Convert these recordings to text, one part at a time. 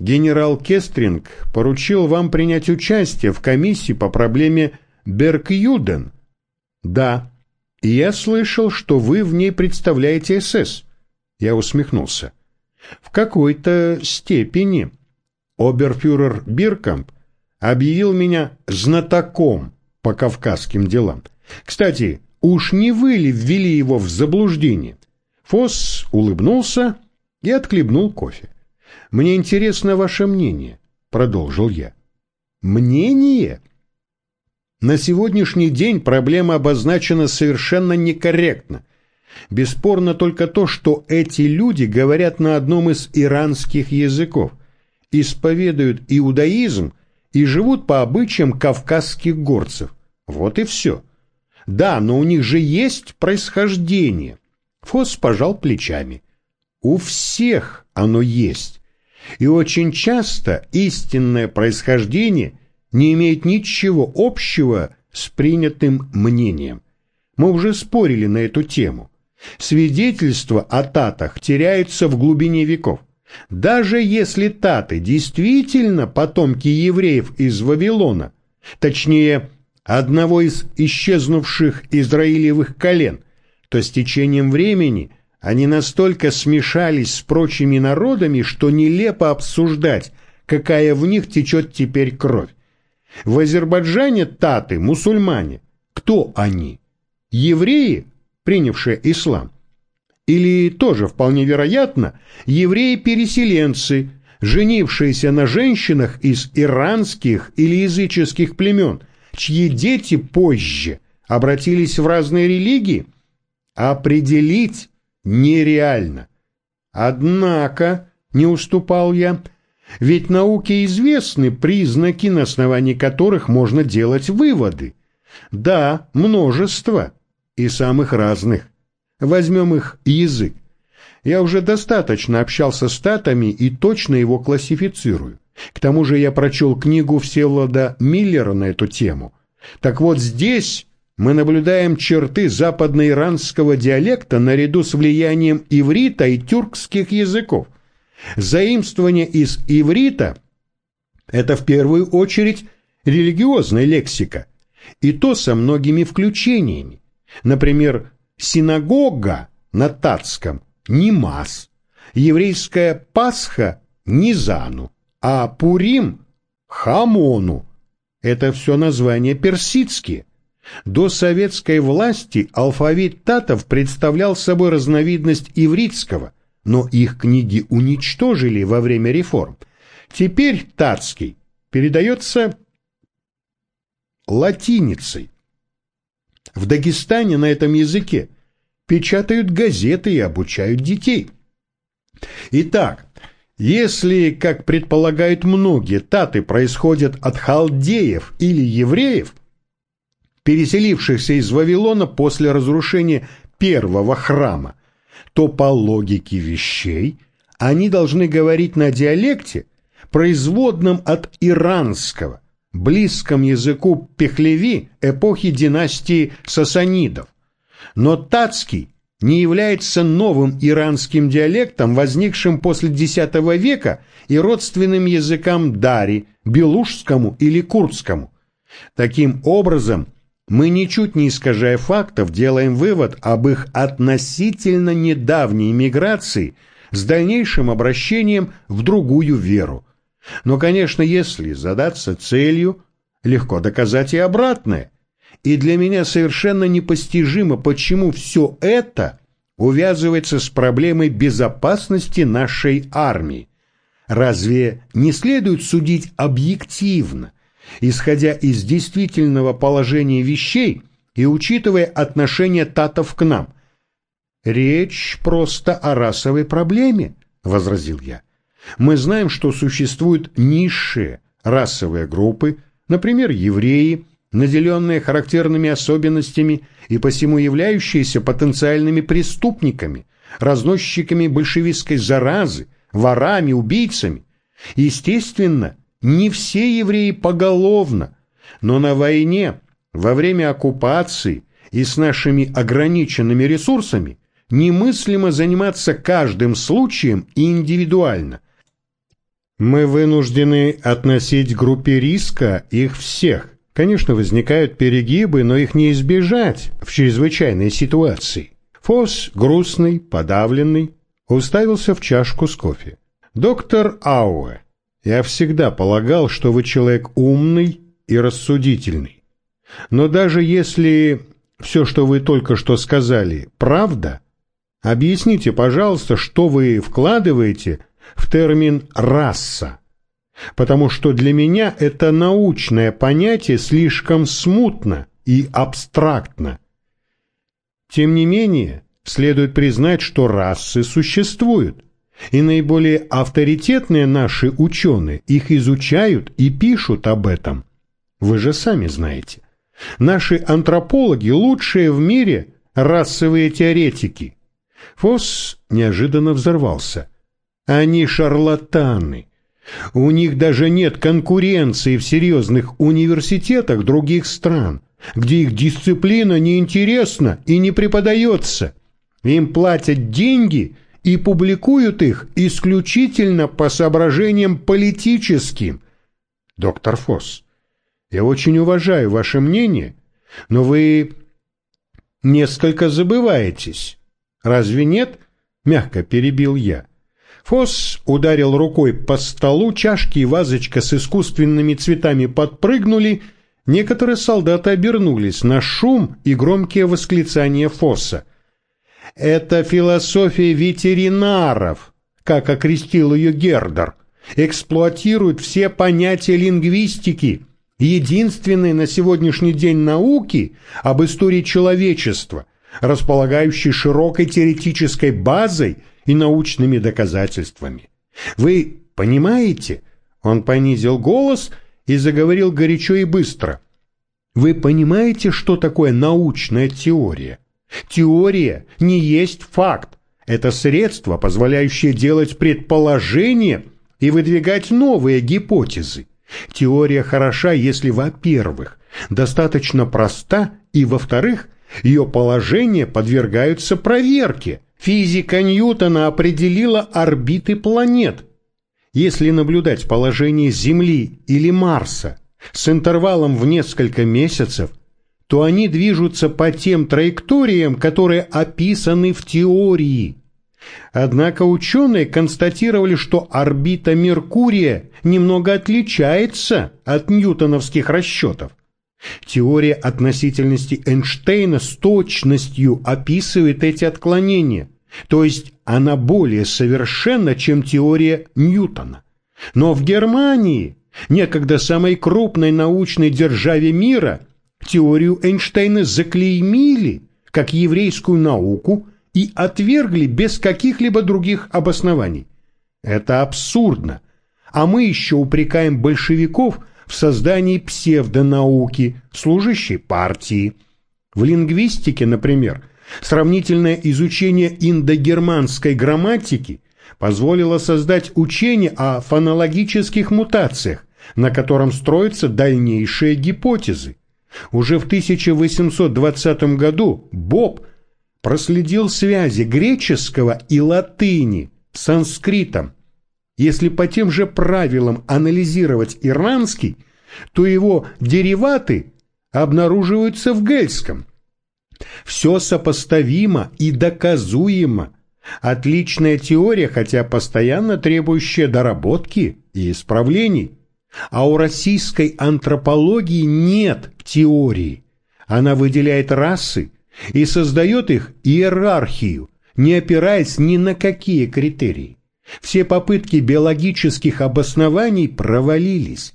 генерал Кестринг поручил вам принять участие в комиссии по проблеме Берг-Юден. Да, и я слышал, что вы в ней представляете СС. Я усмехнулся. В какой-то степени. Оберфюрер Биркамп объявил меня знатоком по кавказским делам. Кстати, уж не вы ли ввели его в заблуждение? Фосс улыбнулся и отхлебнул кофе. «Мне интересно ваше мнение», — продолжил я. «Мнение?» На сегодняшний день проблема обозначена совершенно некорректно. Бесспорно только то, что эти люди говорят на одном из иранских языков, исповедуют иудаизм и живут по обычаям кавказских горцев. Вот и все. Да, но у них же есть происхождение. Фос пожал плечами. У всех оно есть. И очень часто истинное происхождение не имеет ничего общего с принятым мнением. Мы уже спорили на эту тему. Свидетельства о татах теряются в глубине веков. Даже если таты действительно потомки евреев из Вавилона, точнее, одного из исчезнувших израилевых колен, то с течением времени они настолько смешались с прочими народами, что нелепо обсуждать, какая в них течет теперь кровь. В Азербайджане таты, мусульмане. Кто они? Евреи, принявшие ислам? Или тоже вполне вероятно, евреи-переселенцы, женившиеся на женщинах из иранских или языческих племен, чьи дети позже обратились в разные религии? Определить нереально. Однако, не уступал я, ведь науке известны признаки, на основании которых можно делать выводы. Да, множество, и самых разных. Возьмем их язык. Я уже достаточно общался с татами и точно его классифицирую. К тому же я прочел книгу Всеволода Миллера на эту тему. Так вот здесь мы наблюдаем черты западноиранского диалекта наряду с влиянием иврита и тюркских языков. Заимствование из иврита – это в первую очередь религиозная лексика, и то со многими включениями. Например, синагога на татском – Нимас, еврейская Пасха – Низану, а Пурим – Хамону. Это все названия персидские. До советской власти алфавит татов представлял собой разновидность ивритского, но их книги уничтожили во время реформ. Теперь татский передается латиницей. В Дагестане на этом языке печатают газеты и обучают детей. Итак, если, как предполагают многие, таты происходят от халдеев или евреев, переселившихся из Вавилона после разрушения первого храма, то по логике вещей они должны говорить на диалекте, производном от иранского, близком языку Пехлеви эпохи династии Сасанидов. Но татский не является новым иранским диалектом, возникшим после X века и родственным языкам дари, белушскому или курдскому. Таким образом, мы ничуть не искажая фактов делаем вывод об их относительно недавней миграции с дальнейшим обращением в другую веру. Но, конечно, если задаться целью, легко доказать и обратное. И для меня совершенно непостижимо, почему все это увязывается с проблемой безопасности нашей армии. Разве не следует судить объективно, исходя из действительного положения вещей и учитывая отношение татов к нам. «Речь просто о расовой проблеме», — возразил я. «Мы знаем, что существуют низшие расовые группы, например, евреи, наделенные характерными особенностями и посему являющиеся потенциальными преступниками, разносчиками большевистской заразы, ворами, убийцами. Естественно, не все евреи поголовно, но на войне, во время оккупации и с нашими ограниченными ресурсами немыслимо заниматься каждым случаем индивидуально. Мы вынуждены относить к группе риска их всех. Конечно, возникают перегибы, но их не избежать в чрезвычайной ситуации. Фос, грустный, подавленный, уставился в чашку с кофе. «Доктор Ауэ, я всегда полагал, что вы человек умный и рассудительный. Но даже если все, что вы только что сказали, правда, объясните, пожалуйста, что вы вкладываете в термин «раса», потому что для меня это научное понятие слишком смутно и абстрактно. Тем не менее, следует признать, что расы существуют, и наиболее авторитетные наши ученые их изучают и пишут об этом. Вы же сами знаете. Наши антропологи лучшие в мире расовые теоретики. Фосс неожиданно взорвался. Они шарлатаны. У них даже нет конкуренции в серьезных университетах других стран, где их дисциплина неинтересна и не преподается. Им платят деньги и публикуют их исключительно по соображениям политическим. Доктор Фосс, я очень уважаю ваше мнение, но вы несколько забываетесь. Разве нет? Мягко перебил я. Фосс ударил рукой по столу, чашки и вазочка с искусственными цветами подпрыгнули, некоторые солдаты обернулись на шум и громкие восклицания Фосса. «Это философия ветеринаров», как окрестил ее Гердер, эксплуатирует все понятия лингвистики, единственной на сегодняшний день науки об истории человечества, располагающей широкой теоретической базой и научными доказательствами. Вы понимаете? Он понизил голос и заговорил горячо и быстро. Вы понимаете, что такое научная теория? Теория не есть факт. Это средство, позволяющее делать предположения и выдвигать новые гипотезы. Теория хороша, если, во-первых, достаточно проста, и, во-вторых, ее положения подвергаются проверке. Физика Ньютона определила орбиты планет. Если наблюдать положение Земли или Марса с интервалом в несколько месяцев, то они движутся по тем траекториям, которые описаны в теории. Однако ученые констатировали, что орбита Меркурия немного отличается от ньютоновских расчетов. Теория относительности Эйнштейна с точностью описывает эти отклонения, то есть она более совершенна, чем теория Ньютона. Но в Германии, некогда самой крупной научной державе мира, теорию Эйнштейна заклеймили как еврейскую науку и отвергли без каких-либо других обоснований. Это абсурдно. А мы еще упрекаем большевиков в создании псевдонауки, служащей партии. В лингвистике, например, сравнительное изучение индогерманской грамматики позволило создать учение о фонологических мутациях, на котором строятся дальнейшие гипотезы. Уже в 1820 году Боб проследил связи греческого и латыни с санскритом. Если по тем же правилам анализировать иранский, то его дериваты обнаруживаются в гельском. Все сопоставимо и доказуемо. Отличная теория, хотя постоянно требующая доработки и исправлений. А у российской антропологии нет теории. Она выделяет расы, и создает их иерархию, не опираясь ни на какие критерии. Все попытки биологических обоснований провалились.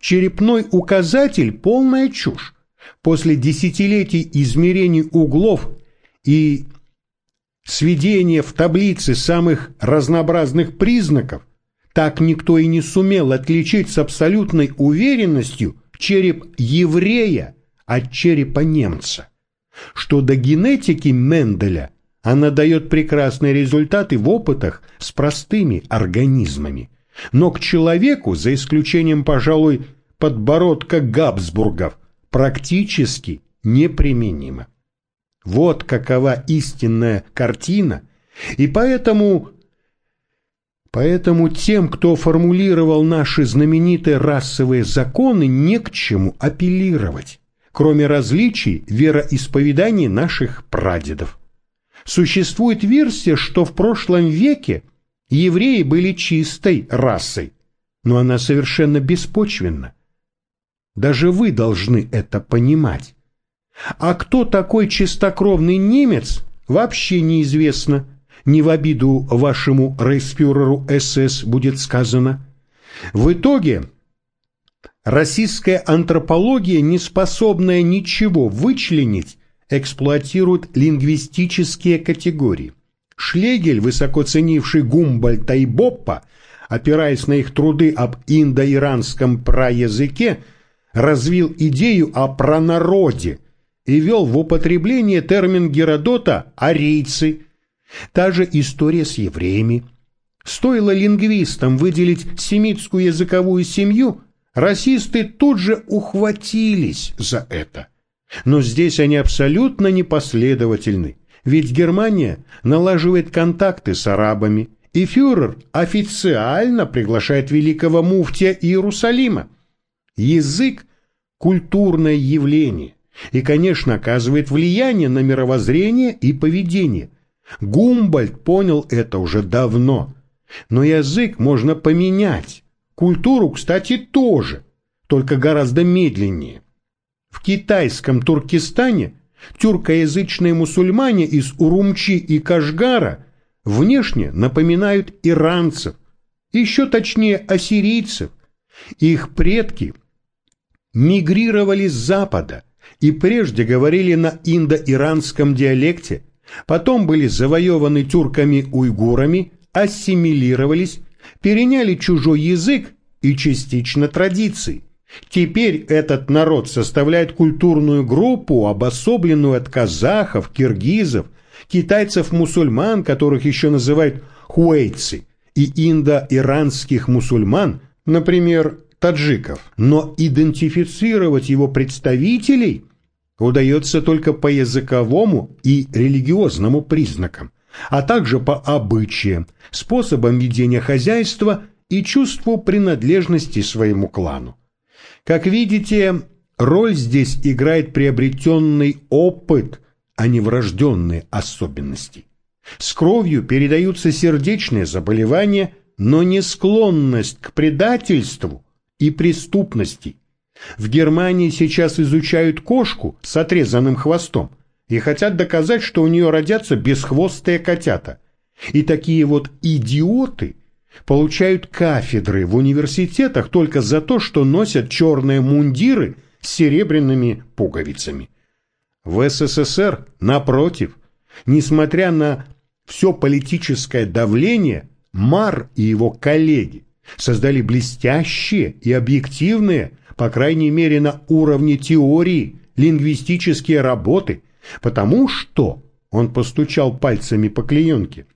Черепной указатель – полная чушь. После десятилетий измерений углов и сведения в таблице самых разнообразных признаков, так никто и не сумел отличить с абсолютной уверенностью череп еврея от черепа немца что до генетики Менделя она дает прекрасные результаты в опытах с простыми организмами. Но к человеку, за исключением, пожалуй, подбородка Габсбургов, практически неприменима. Вот какова истинная картина, и поэтому Поэтому тем, кто формулировал наши знаменитые расовые законы, не к чему апеллировать, кроме различий вероисповеданий наших прадедов. Существует версия, что в прошлом веке евреи были чистой расой, но она совершенно беспочвенна. Даже вы должны это понимать. А кто такой чистокровный немец, вообще неизвестно. Не в обиду вашему рейхспюреру СС будет сказано. В итоге российская антропология, не способная ничего вычленить, эксплуатирует лингвистические категории. Шлегель, высоко ценивший Гумбольта и Боппа, опираясь на их труды об индоиранском праязыке, развил идею о пронароде и ввел в употребление термин Геродота «арийцы». Та же история с евреями. Стоило лингвистам выделить семитскую языковую семью, расисты тут же ухватились за это. Но здесь они абсолютно непоследовательны, ведь Германия налаживает контакты с арабами, и фюрер официально приглашает великого муфтия Иерусалима. Язык – культурное явление и, конечно, оказывает влияние на мировоззрение и поведение. Гумбольд понял это уже давно. Но язык можно поменять. Культуру, кстати, тоже, только гораздо медленнее. В китайском Туркестане тюркоязычные мусульмане из Урумчи и Кашгара внешне напоминают иранцев, еще точнее ассирийцев. Их предки мигрировали с запада и прежде говорили на индо-иранском диалекте, потом были завоеваны тюрками-уйгурами, ассимилировались, переняли чужой язык и частично традиции. Теперь этот народ составляет культурную группу, обособленную от казахов, киргизов, китайцев-мусульман, которых еще называют хуэйцы, и индо-иранских мусульман, например, таджиков. Но идентифицировать его представителей удается только по языковому и религиозному признакам, а также по обычаям, способам ведения хозяйства и чувству принадлежности своему клану. Как видите, роль здесь играет приобретенный опыт, а не врожденные особенности. С кровью передаются сердечные заболевания, но не склонность к предательству и преступности. В Германии сейчас изучают кошку с отрезанным хвостом и хотят доказать, что у нее родятся бесхвостые котята. И такие вот идиоты получают кафедры в университетах только за то, что носят черные мундиры с серебряными пуговицами. В СССР, напротив, несмотря на все политическое давление, Мар и его коллеги создали блестящие и объективные, по крайней мере на уровне теории, лингвистические работы, потому что, он постучал пальцами по клеенке,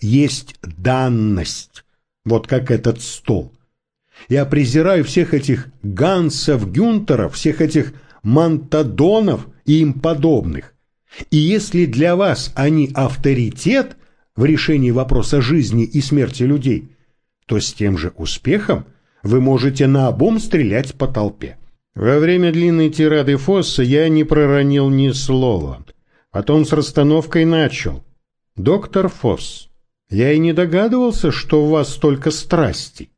есть данность, вот как этот стол. Я презираю всех этих Гансов, Гюнтеров, всех этих Мантадонов и им подобных. И если для вас они авторитет в решении вопроса жизни и смерти людей, то с тем же успехом вы можете наобум стрелять по толпе. Во время длинной тирады Фосса я не проронил ни слова. Потом с расстановкой начал. «Доктор Фосс, я и не догадывался, что у вас столько страсти.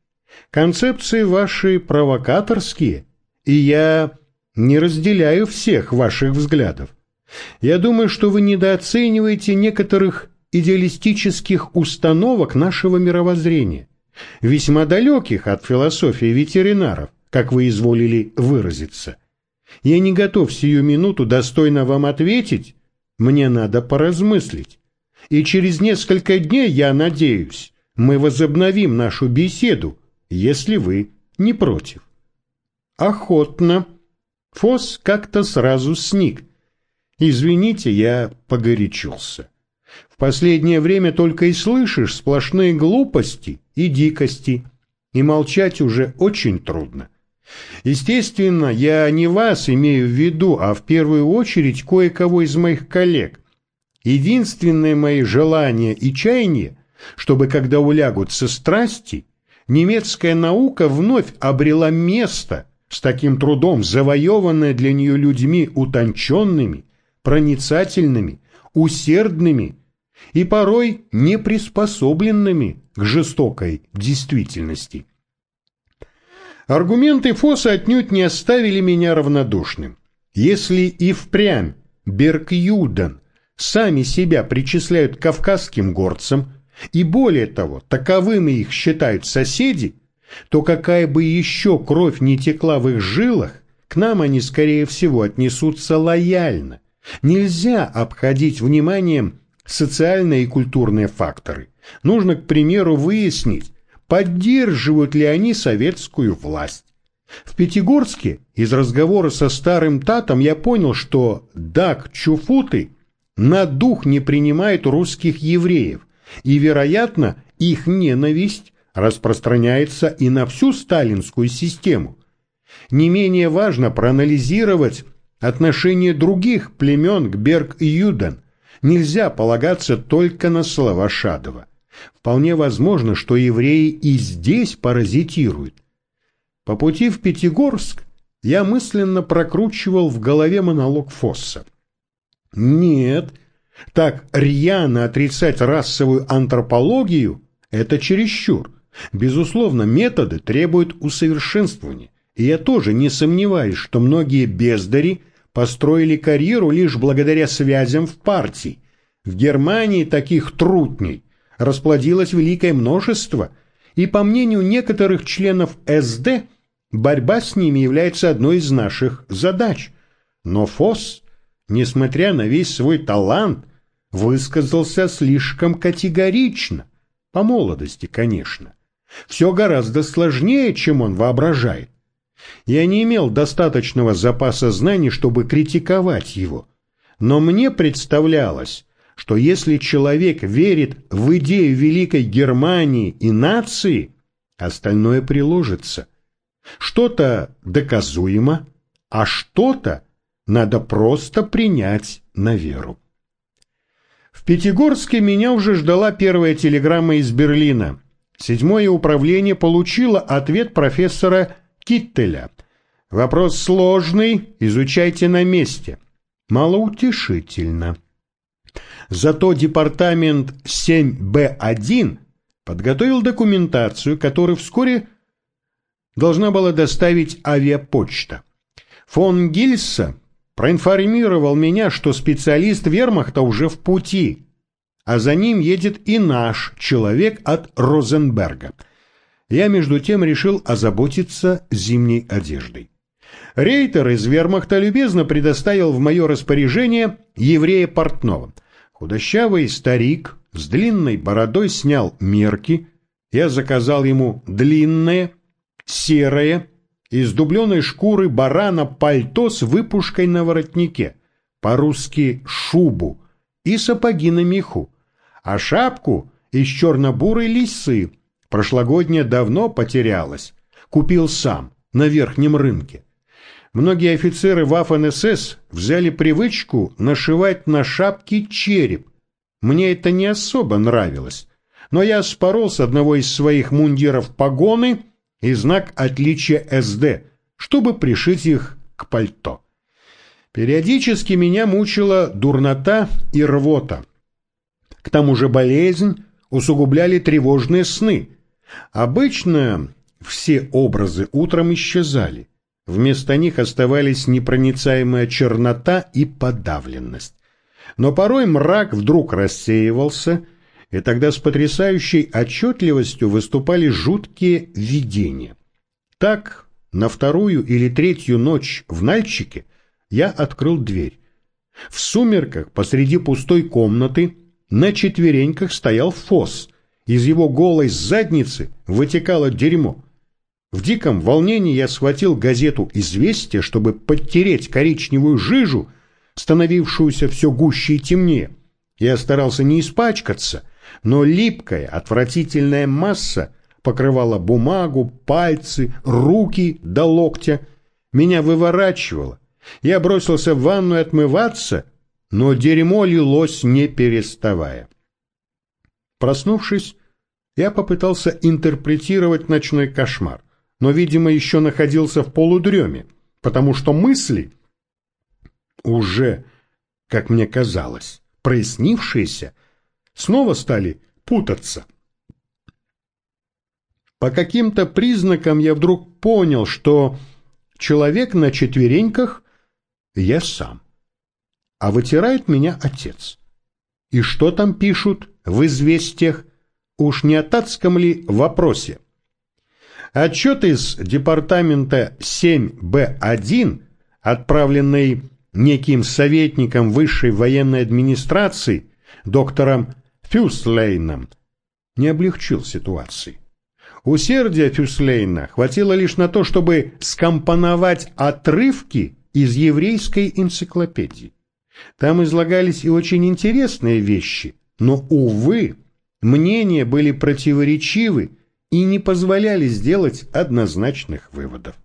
Концепции ваши провокаторские, и я не разделяю всех ваших взглядов. Я думаю, что вы недооцениваете некоторых идеалистических установок нашего мировоззрения, весьма далеких от философии ветеринаров, как вы изволили выразиться. Я не готов сию минуту достойно вам ответить, мне надо поразмыслить. И через несколько дней, я надеюсь, мы возобновим нашу беседу, если вы не против. Охотно. Фос как-то сразу сник. Извините, я погорячился. В последнее время только и слышишь сплошные глупости и дикости, и молчать уже очень трудно. Естественно, я не вас имею в виду, а в первую очередь кое-кого из моих коллег. Единственное мои желание и чаяние чтобы, когда улягутся страсти, немецкая наука вновь обрела место, с таким трудом завоеванное для нее людьми утонченными, проницательными, усердными и порой неприспособленными к жестокой действительности. Аргументы Фосса отнюдь не оставили меня равнодушным. Если и впрямь Беркюден сами себя причисляют кавказским горцам, и более того, таковыми их считают соседи, то какая бы еще кровь не текла в их жилах, к нам они, скорее всего, отнесутся лояльно. Нельзя обходить вниманием социальные и культурные факторы. Нужно, к примеру, выяснить, поддерживают ли они советскую власть. В Пятигорске из разговора со старым татом я понял, что Дак Чуфуты на дух не принимает русских евреев, и, вероятно, их ненависть распространяется и на всю сталинскую систему. Не менее важно проанализировать отношение других племен к Берг-Юден. Нельзя полагаться только на слова Шадова. Вполне возможно, что евреи и здесь паразитируют. По пути в Пятигорск я мысленно прокручивал в голове монолог Фосса. Нет, так рьяно отрицать расовую антропологию – это чересчур. Безусловно, методы требуют усовершенствования, и я тоже не сомневаюсь, что многие бездари построили карьеру лишь благодаря связям в партии. В Германии таких трутней расплодилось великое множество, и, по мнению некоторых членов СД, борьба с ними является одной из наших задач. Но ФОС, несмотря на весь свой талант, высказался слишком категорично, по молодости, конечно. Все гораздо сложнее, чем он воображает. Я не имел достаточного запаса знаний, чтобы критиковать его. Но мне представлялось, что если человек верит в идею Великой Германии и нации, остальное приложится. Что-то доказуемо, а что-то надо просто принять на веру. В Пятигорске меня уже ждала первая телеграмма из Берлина. Седьмое управление получило ответ профессора Киттеля. Вопрос сложный, изучайте на месте. Малоутешительно. Зато департамент 7Б1 подготовил документацию, которую вскоре должна была доставить авиапочта. Фон Гильса проинформировал меня, что специалист вермахта уже в пути, а за ним едет и наш человек от Розенберга. Я, между тем, решил озаботиться зимней одеждой. Рейтер из вермахта любезно предоставил в мое распоряжение еврея портного. Худощавый старик с длинной бородой снял мерки. Я заказал ему длинное, серое, из дубленой шкуры барана пальто с выпушкой на воротнике, по-русски шубу, и сапоги на меху, а шапку из черно-бурой лисы, прошлогодняя давно потерялась, купил сам на верхнем рынке. Многие офицеры Waffen-СС взяли привычку нашивать на шапки череп. Мне это не особо нравилось, но я спорол с одного из своих мундиров погоны и знак отличия СД, чтобы пришить их к пальто. Периодически меня мучила дурнота и рвота. К тому же болезнь усугубляли тревожные сны. Обычно все образы утром исчезали. Вместо них оставались непроницаемая чернота и подавленность. Но порой мрак вдруг рассеивался – и тогда с потрясающей отчетливостью выступали жуткие видения. Так, на вторую или третью ночь в Нальчике я открыл дверь. В сумерках посреди пустой комнаты на четвереньках стоял фос. Из его голой задницы вытекало дерьмо. В диком волнении я схватил газету «Известия», чтобы подтереть коричневую жижу, становившуюся все гуще и темнее. Я старался не испачкаться, но липкая, отвратительная масса покрывала бумагу, пальцы, руки до локтя. Меня выворачивало. Я бросился в ванную отмываться, но дерьмо лилось не переставая. Проснувшись, я попытался интерпретировать ночной кошмар, но, видимо, еще находился в полудреме, потому что мысли уже, как мне казалось, прояснившиеся, снова стали путаться. По каким-то признакам я вдруг понял, что человек на четвереньках я сам, а вытирает меня отец. И что там пишут в известиях? Уж не о татском ли вопросе? Отчет из департамента 7Б1, отправленный неким советником высшей военной администрации, доктором Фюслейном, не облегчил ситуации. Усердия Фюслейна хватило лишь на то, чтобы скомпоновать отрывки из еврейской энциклопедии. Там излагались и очень интересные вещи, но, увы, мнения были противоречивы и не позволяли сделать однозначных выводов.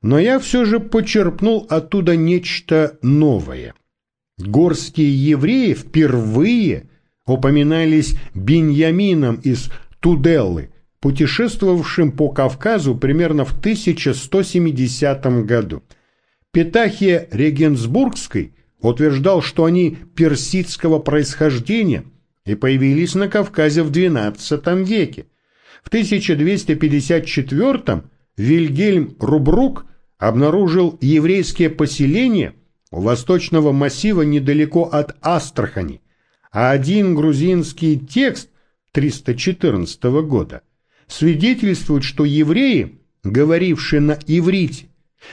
Но я все же почерпнул оттуда нечто новое. Горские евреи впервые упоминались Беньямином из Туделлы, путешествовавшим по Кавказу примерно в 1170 году. Петахия Регенсбургской утверждал, что они персидского происхождения и появились на Кавказе в XII веке. В 1254 Вильгельм Рубрук обнаружил еврейские поселения у восточного массива недалеко от Астрахани, а один грузинский текст 314 года свидетельствует, что евреи, говорившие на иврите,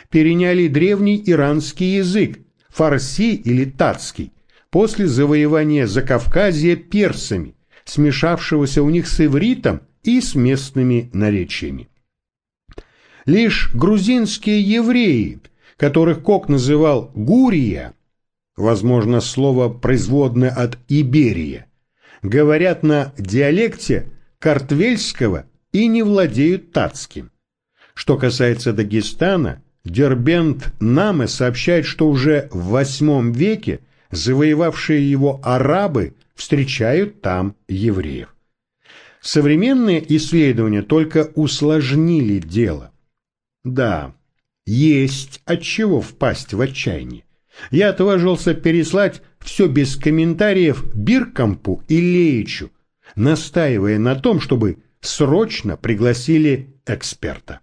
переняли древний иранский язык, фарси или татский, после завоевания Закавказья персами, смешавшегося у них с ивритом и с местными наречиями. Лишь грузинские евреи, которых Кок называл «гурия», возможно, слово производное от «иберия», говорят на диалекте картвельского и не владеют татским. Что касается Дагестана, Дербент Наме сообщает, что уже в VIII веке завоевавшие его арабы встречают там евреев. Современные исследования только усложнили дело. Да, есть от чего впасть в отчаяние. Я отважился переслать все без комментариев Биркампу и Леичу, настаивая на том, чтобы срочно пригласили эксперта.